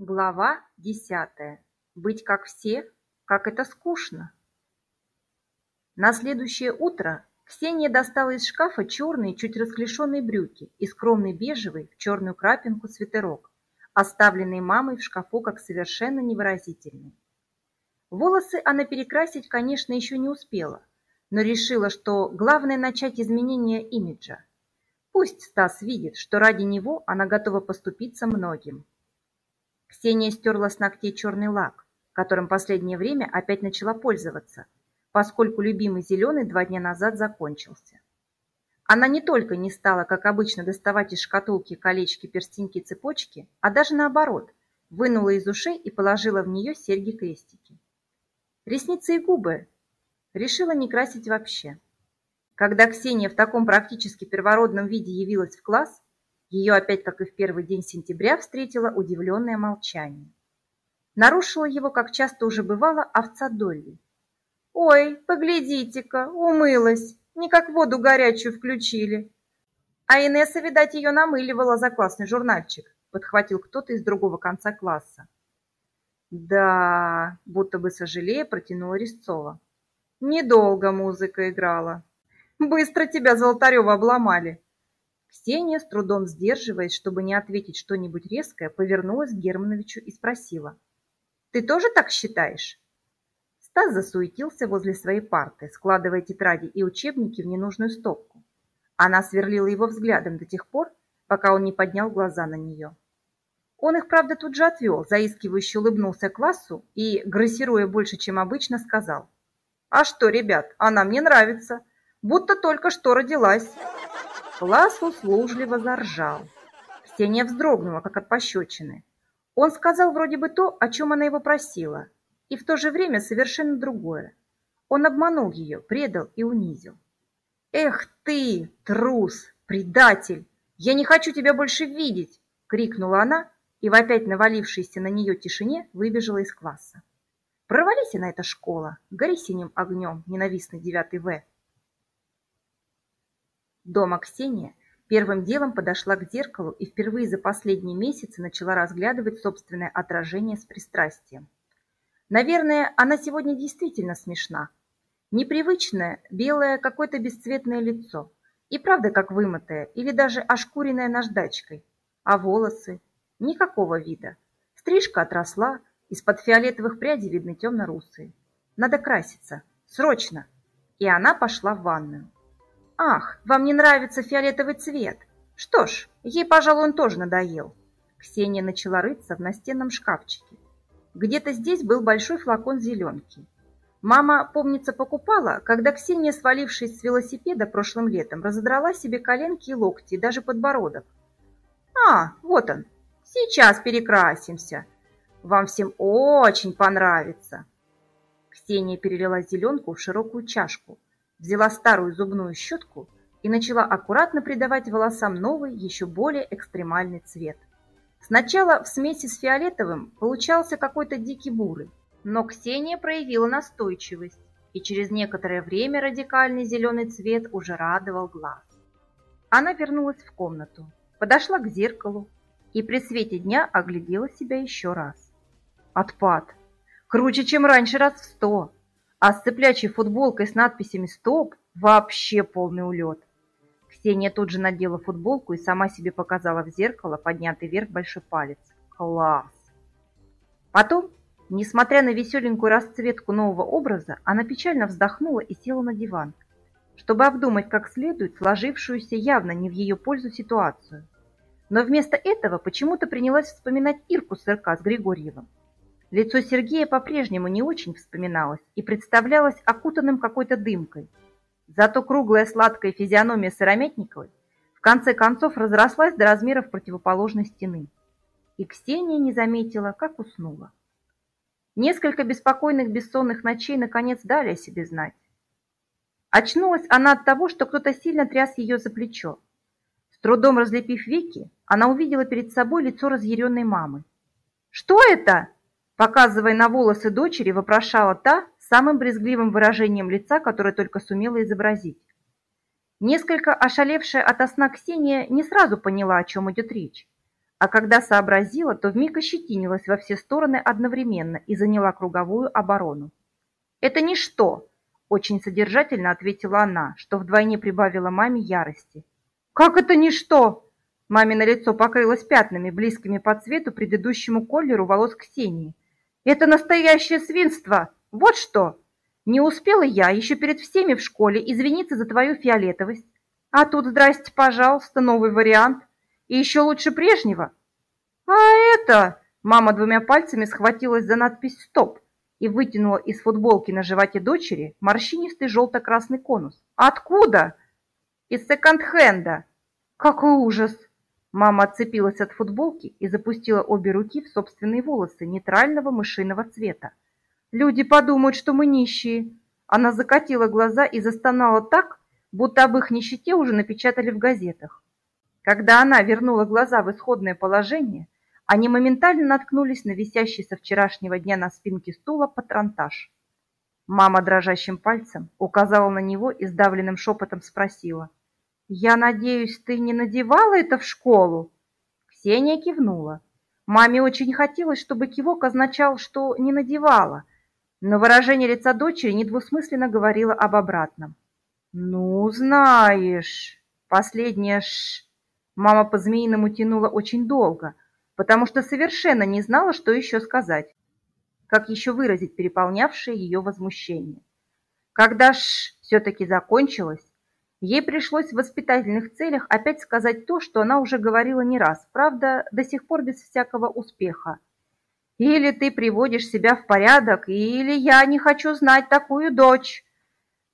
Глава десятая. Быть как все, как это скучно. На следующее утро Ксения достала из шкафа черные, чуть расклешенные брюки и скромный бежевый в черную крапинку свитерок, оставленный мамой в шкафу как совершенно невыразительный. Волосы она перекрасить, конечно, еще не успела, но решила, что главное начать изменение имиджа. Пусть Стас видит, что ради него она готова поступиться многим. Ксения стерла с ногтей черный лак, которым последнее время опять начала пользоваться, поскольку любимый зеленый два дня назад закончился. Она не только не стала, как обычно, доставать из шкатулки колечки, перстинки, цепочки, а даже наоборот, вынула из ушей и положила в нее серьги-крестики. Ресницы и губы решила не красить вообще. Когда Ксения в таком практически первородном виде явилась в класс, ее опять, как и в первый день сентября, встретило удивленное молчание. Нарушила его, как часто уже бывало, овца Долли. «Ой, поглядите-ка, умылась, не как воду горячую включили». А Инесса, видать, ее намыливала за классный журнальчик, подхватил кто-то из другого конца класса. «Да», будто бы сожалея, протянула Резцова. «Недолго музыка играла. Быстро тебя Золотарева обломали». Ксения, с трудом сдерживаясь, чтобы не ответить что-нибудь резкое, повернулась к Германовичу и спросила. «Ты тоже так считаешь?» Стас засуетился возле своей парты, складывая тетради и учебники в ненужную стопку. Она сверлила его взглядом до тех пор, пока он не поднял глаза на нее. Он их, правда, тут же отвел, заискивающе улыбнулся классу и, грассируя больше, чем обычно, сказал. «А что, ребят, она мне нравится, будто только что родилась». Класс услужливо заржал. Ксения вздрогнула, как от пощечины. Он сказал вроде бы то, о чем она его просила, и в то же время совершенно другое. Он обманул ее, предал и унизил. «Эх ты, трус, предатель! Я не хочу тебя больше видеть!» — крикнула она и в опять навалившейся на нее тишине выбежала из класса. «Провались на эта школа, гори синим огнем, ненавистный девятый В!» Дома Ксения первым делом подошла к зеркалу и впервые за последние месяцы начала разглядывать собственное отражение с пристрастием. Наверное, она сегодня действительно смешна. Непривычное, белое, какое-то бесцветное лицо. И правда как вымытое, или даже ошкуренное наждачкой. А волосы? Никакого вида. Стрижка отросла, из-под фиолетовых прядей видны темно-русые. Надо краситься. Срочно! И она пошла в ванную. «Ах, вам не нравится фиолетовый цвет? Что ж, ей, пожалуй, он тоже надоел». Ксения начала рыться в настенном шкафчике. Где-то здесь был большой флакон зеленки. Мама, помнится, покупала, когда Ксения, свалившись с велосипеда прошлым летом, разодрала себе коленки и локти, и даже подбородок. «А, вот он, сейчас перекрасимся. Вам всем очень понравится». Ксения перелила зеленку в широкую чашку, взяла старую зубную щетку и начала аккуратно придавать волосам новый, еще более экстремальный цвет. Сначала в смеси с фиолетовым получался какой-то дикий бурый, но Ксения проявила настойчивость, и через некоторое время радикальный зеленый цвет уже радовал глаз. Она вернулась в комнату, подошла к зеркалу и при свете дня оглядела себя еще раз. Отпад! Круче, чем раньше раз в сто! А с цыплячьей футболкой с надписями «Стоп» вообще полный улет. Ксения тут же надела футболку и сама себе показала в зеркало поднятый вверх большой палец. Класс! Потом, несмотря на веселенькую расцветку нового образа, она печально вздохнула и села на диван, чтобы обдумать как следует сложившуюся явно не в ее пользу ситуацию. Но вместо этого почему-то принялась вспоминать Ирку Сырка с Григорьевым. Лицо Сергея по-прежнему не очень вспоминалось и представлялось окутанным какой-то дымкой. Зато круглая сладкая физиономия Сыромятниковой в конце концов разрослась до размеров противоположной стены. И Ксения не заметила, как уснула. Несколько беспокойных бессонных ночей наконец дали о себе знать. Очнулась она от того, что кто-то сильно тряс ее за плечо. С трудом разлепив веки, она увидела перед собой лицо разъяренной мамы. «Что это?» Показывая на волосы дочери, вопрошала та самым брезгливым выражением лица, которое только сумела изобразить. Несколько ошалевшая от сна Ксения не сразу поняла, о чем идет речь. А когда сообразила, то вмиг ощетинилась во все стороны одновременно и заняла круговую оборону. «Это ничто!» – очень содержательно ответила она, что вдвойне прибавила маме ярости. «Как это ничто?» Мамино лицо покрылось пятнами, близкими по цвету предыдущему колеру волос Ксении. «Это настоящее свинство! Вот что! Не успела я еще перед всеми в школе извиниться за твою фиолетовость. А тут, здрасте, пожалуйста, новый вариант. И еще лучше прежнего. А это... Мама двумя пальцами схватилась за надпись «Стоп» и вытянула из футболки на животе дочери морщинистый желто-красный конус. «Откуда?» «Из секонд-хенда». «Какой ужас!» Мама отцепилась от футболки и запустила обе руки в собственные волосы нейтрального мышиного цвета. «Люди подумают, что мы нищие». Она закатила глаза и застонала так, будто об их нищете уже напечатали в газетах. Когда она вернула глаза в исходное положение, они моментально наткнулись на висящий со вчерашнего дня на спинке стула патронтаж. Мама дрожащим пальцем указала на него и сдавленным шепотом спросила. «Я надеюсь, ты не надевала это в школу?» Ксения кивнула. Маме очень хотелось, чтобы кивок означал, что не надевала, но выражение лица дочери недвусмысленно говорило об обратном. «Ну, знаешь...» Последняя «ш...» мама по-змеиному тянула очень долго, потому что совершенно не знала, что еще сказать, как еще выразить переполнявшее ее возмущение. Когда «ш» все-таки закончилось, ей пришлось в воспитательных целях опять сказать то, что она уже говорила не раз, правда, до сих пор без всякого успеха. «Или ты приводишь себя в порядок, или я не хочу знать такую дочь!»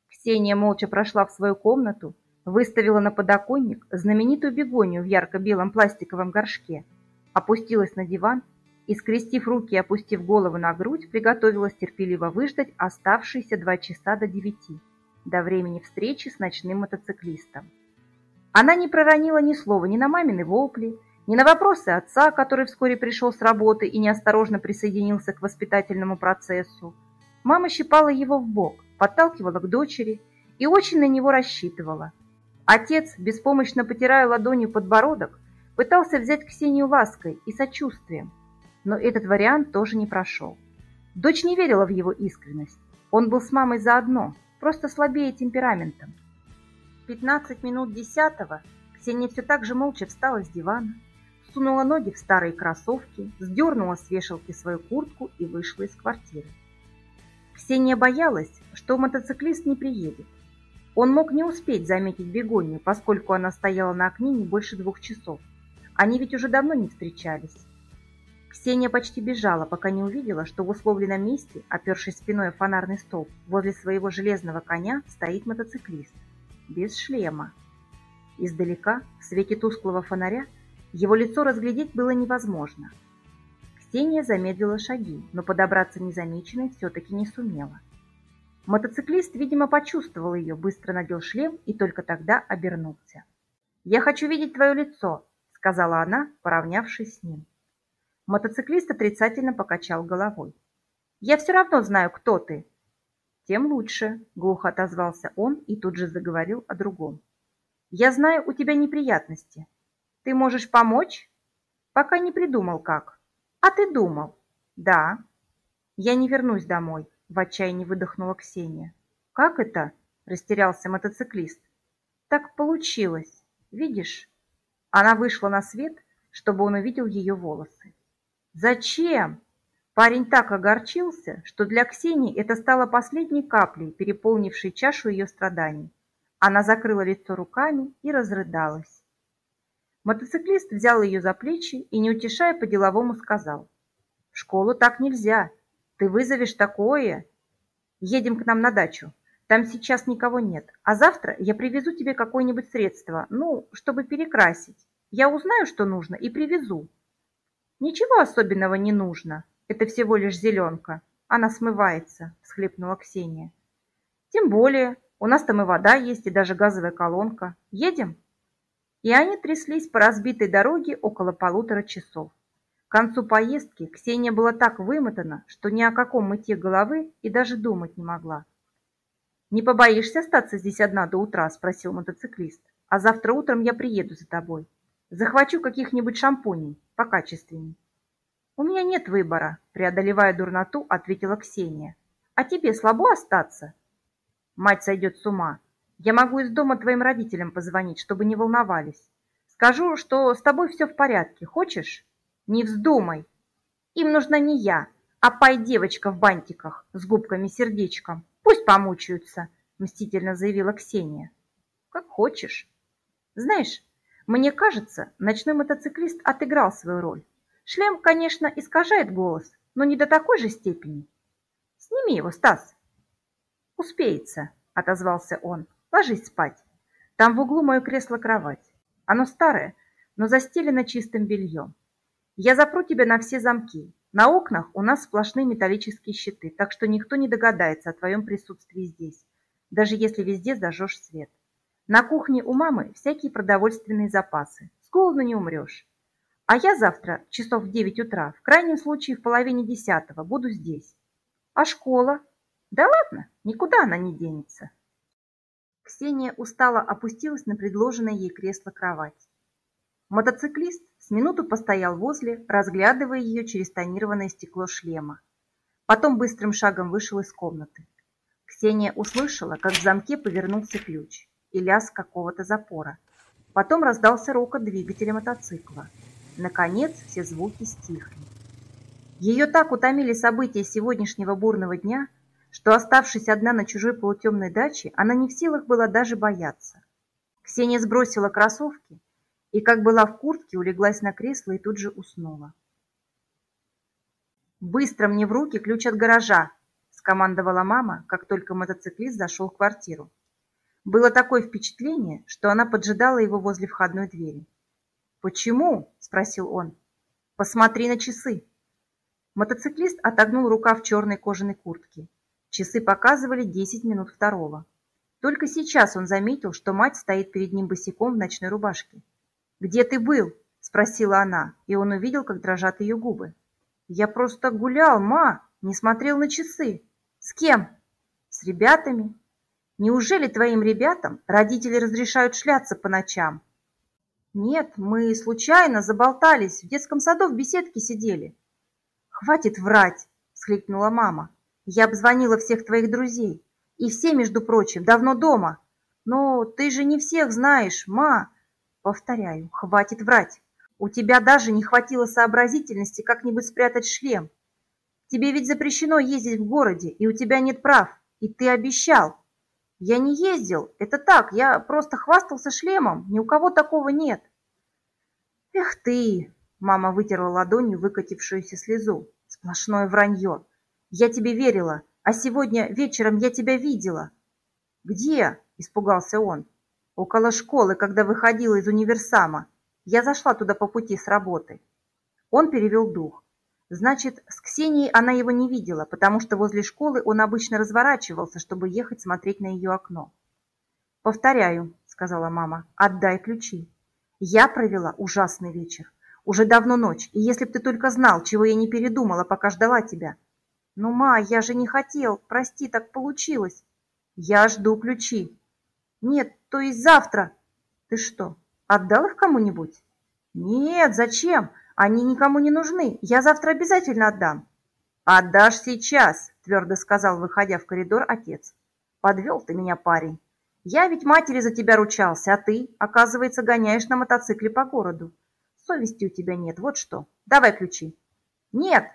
Ксения молча прошла в свою комнату, выставила на подоконник знаменитую бегонию в ярко-белом пластиковом горшке, опустилась на диван и, скрестив руки и опустив голову на грудь, приготовилась терпеливо выждать оставшиеся два часа до девяти, до времени встречи с ночным мотоциклистом. Она не проронила ни слова ни на мамины вопли, ни на вопросы отца, который вскоре пришел с работы и неосторожно присоединился к воспитательному процессу. Мама щипала его в бок, подталкивала к дочери и очень на него рассчитывала. Отец, беспомощно потирая ладонью подбородок, пытался взять Ксению лаской и сочувствием, но этот вариант тоже не прошел. Дочь не верила в его искренность. Он был с мамой заодно, просто слабее темпераментом. 15 минут десятого Ксения все так же молча встала с дивана, сунула ноги в старые кроссовки, сдернула с вешалки свою куртку и вышла из квартиры. Ксения боялась, что мотоциклист не приедет. Он мог не успеть заметить бегонию, поскольку она стояла на окне не больше двух часов. Они ведь уже давно не встречались. Ксения почти бежала, пока не увидела, что в условленном месте, опершись спиной в фонарный столб, возле своего железного коня стоит мотоциклист. Без шлема. Издалека, в свете тусклого фонаря, его лицо разглядеть было невозможно – Ксения замедлила шаги, но подобраться незамеченной все-таки не сумела. Мотоциклист, видимо, почувствовал ее, быстро надел шлем и только тогда обернулся. «Я хочу видеть твое лицо», — сказала она, поравнявшись с ним. Мотоциклист отрицательно покачал головой. «Я все равно знаю, кто ты». «Тем лучше», — глухо отозвался он и тут же заговорил о другом. «Я знаю, у тебя неприятности. Ты можешь помочь?» «Пока не придумал, как». «А ты думал?» «Да». «Я не вернусь домой», — в отчаянии выдохнула Ксения. «Как это?» — растерялся мотоциклист. «Так получилось. Видишь?» Она вышла на свет, чтобы он увидел ее волосы. «Зачем?» Парень так огорчился, что для Ксении это стало последней каплей, переполнившей чашу ее страданий. Она закрыла лицо руками и разрыдалась. Мотоциклист взял ее за плечи и, не утешая, по-деловому сказал. «В школу так нельзя. Ты вызовешь такое. Едем к нам на дачу. Там сейчас никого нет. А завтра я привезу тебе какое-нибудь средство, ну, чтобы перекрасить. Я узнаю, что нужно, и привезу». «Ничего особенного не нужно. Это всего лишь зеленка. Она смывается», — всхлипнула Ксения. «Тем более, у нас там и вода есть, и даже газовая колонка. Едем?» и они тряслись по разбитой дороге около полутора часов. К концу поездки Ксения была так вымотана, что ни о каком мытье головы и даже думать не могла. «Не побоишься остаться здесь одна до утра?» – спросил мотоциклист. «А завтра утром я приеду за тобой». Захвачу каких-нибудь шампуней, покачественней. У меня нет выбора, преодолевая дурноту, ответила Ксения. А тебе слабо остаться? Мать сойдет с ума. Я могу из дома твоим родителям позвонить, чтобы не волновались. Скажу, что с тобой все в порядке. Хочешь? Не вздумай. Им нужна не я, а пай-девочка в бантиках с губками-сердечком. Пусть помучаются, мстительно заявила Ксения. Как хочешь. Знаешь, мне кажется, ночной мотоциклист отыграл свою роль. Шлем, конечно, искажает голос, но не до такой же степени. Сними его, Стас. Успеется, отозвался он. Ложись спать. Там в углу мое кресло-кровать. Оно старое, но застелено чистым бельем. Я запру тебя на все замки. На окнах у нас сплошные металлические щиты, так что никто не догадается о твоем присутствии здесь, даже если везде зажжешь свет. На кухне у мамы всякие продовольственные запасы. С голоду не умрешь. А я завтра, часов в девять утра, в крайнем случае в половине десятого, буду здесь. А школа? Да ладно, никуда она не денется. Ксения устало опустилась на предложенное ей кресло-кровать. Мотоциклист с минуту постоял возле, разглядывая ее через тонированное стекло шлема. Потом быстрым шагом вышел из комнаты. Ксения услышала, как в замке повернулся ключ и лязг какого-то запора. Потом раздался рокот двигателя мотоцикла. Наконец все звуки стихли. Ее так утомили события сегодняшнего бурного дня, что, оставшись одна на чужой полутемной даче, она не в силах была даже бояться. Ксения сбросила кроссовки и, как была в куртке, улеглась на кресло и тут же уснула. «Быстро мне в руки ключ от гаража!» – скомандовала мама, как только мотоциклист зашел в квартиру. Было такое впечатление, что она поджидала его возле входной двери. «Почему?» – спросил он. «Посмотри на часы». Мотоциклист отогнул рукав черной кожаной куртки. Часы показывали 10 минут второго. Только сейчас он заметил, что мать стоит перед ним босиком в ночной рубашке. «Где ты был?» – спросила она, и он увидел, как дрожат ее губы. «Я просто гулял, ма, не смотрел на часы. С кем?» «С ребятами. Неужели твоим ребятам родители разрешают шляться по ночам? Нет, мы случайно заболтались, в детском саду в беседке сидели. Хватит врать, схлипнула мама. Я обзвонила всех твоих друзей. И все, между прочим, давно дома. Но ты же не всех знаешь, ма. Повторяю, хватит врать. У тебя даже не хватило сообразительности как-нибудь спрятать шлем. Тебе ведь запрещено ездить в городе, и у тебя нет прав. И ты обещал. Я не ездил, это так, я просто хвастался шлемом, ни у кого такого нет. Эх ты, мама вытерла ладонью выкатившуюся слезу. Сплошное вранье. Я тебе верила, а сегодня вечером я тебя видела. Где? Испугался он. Около школы, когда выходила из универсама. Я зашла туда по пути с работы. Он перевел дух. Значит, с Ксенией она его не видела, потому что возле школы он обычно разворачивался, чтобы ехать смотреть на ее окно. «Повторяю», — сказала мама, — «отдай ключи. Я провела ужасный вечер. Уже давно ночь, и если б ты только знал, чего я не передумала, пока ждала тебя». «Ну, ма, я же не хотел. Прости, так получилось». «Я жду ключи». «Нет, то есть завтра». «Ты что, отдал их кому-нибудь?» «Нет, зачем? Они никому не нужны. Я завтра обязательно отдам. Отдашь сейчас, твердо сказал, выходя в коридор отец. Подвел ты меня, парень. Я ведь матери за тебя ручался, а ты, оказывается, гоняешь на мотоцикле по городу. Совести у тебя нет, вот что. Давай ключи. Нет.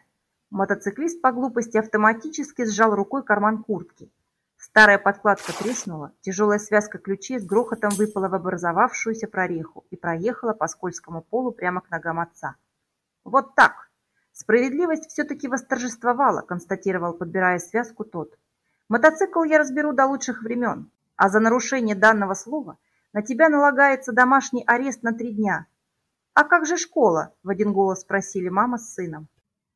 Мотоциклист по глупости автоматически сжал рукой карман куртки. Старая подкладка треснула, тяжелая связка ключей с грохотом выпала в образовавшуюся прореху и проехала по скользкому полу прямо к ногам отца. Вот так. Справедливость все-таки восторжествовала, констатировал, подбирая связку тот. Мотоцикл я разберу до лучших времен, а за нарушение данного слова на тебя налагается домашний арест на три дня. А как же школа? В один голос спросили мама с сыном.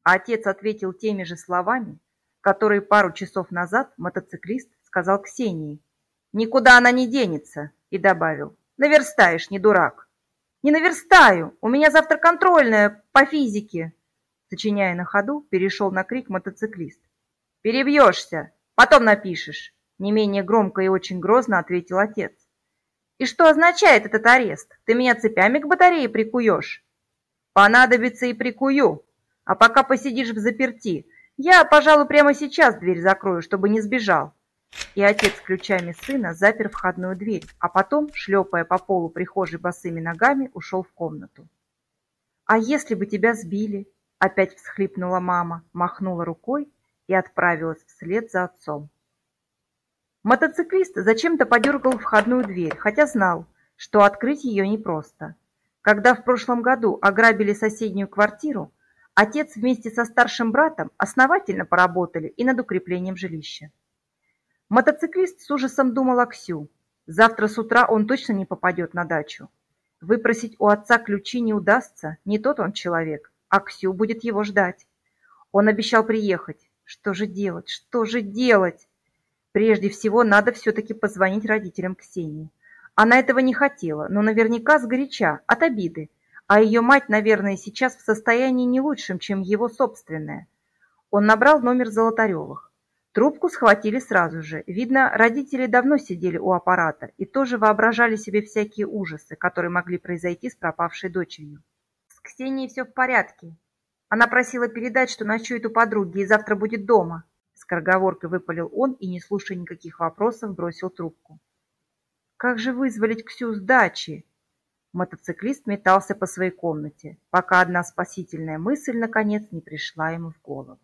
А отец ответил теми же словами, которые пару часов назад мотоциклист сказал Ксении. «Никуда она не денется», и добавил. «Наверстаешь, не дурак». Не наверстаю, у меня завтра контрольная по физике. Сочиняя на ходу, перешел на крик мотоциклист. Перебьешься, потом напишешь. Не менее громко и очень грозно ответил отец. И что означает этот арест? Ты меня цепями к батарее прикуешь? Понадобится и прикую. А пока посидишь в заперти, я, пожалуй, прямо сейчас дверь закрою, чтобы не сбежал. И отец ключами сына запер входную дверь, а потом, шлепая по полу прихожей босыми ногами, ушел в комнату. «А если бы тебя сбили?» — опять всхлипнула мама, махнула рукой и отправилась вслед за отцом. Мотоциклист зачем-то подергал входную дверь, хотя знал, что открыть ее непросто. Когда в прошлом году ограбили соседнюю квартиру, отец вместе со старшим братом основательно поработали и над укреплением жилища. Мотоциклист с ужасом думал о Ксю. Завтра с утра он точно не попадет на дачу. Выпросить у отца ключи не удастся, не тот он человек, а Ксю будет его ждать. Он обещал приехать. Что же делать, что же делать? Прежде всего, надо все-таки позвонить родителям Ксении. Она этого не хотела, но наверняка сгоряча, от обиды. А ее мать, наверное, сейчас в состоянии не лучшем, чем его собственное. Он набрал номер Золотаревых. Трубку схватили сразу же. Видно, родители давно сидели у аппарата и тоже воображали себе всякие ужасы, которые могли произойти с пропавшей дочерью. С Ксенией все в порядке. Она просила передать, что ночует у подруги и завтра будет дома. Скороговоркой выпалил он и, не слушая никаких вопросов, бросил трубку. «Как же вызволить Ксю с дачи?» Мотоциклист метался по своей комнате, пока одна спасительная мысль, наконец, не пришла ему в голову.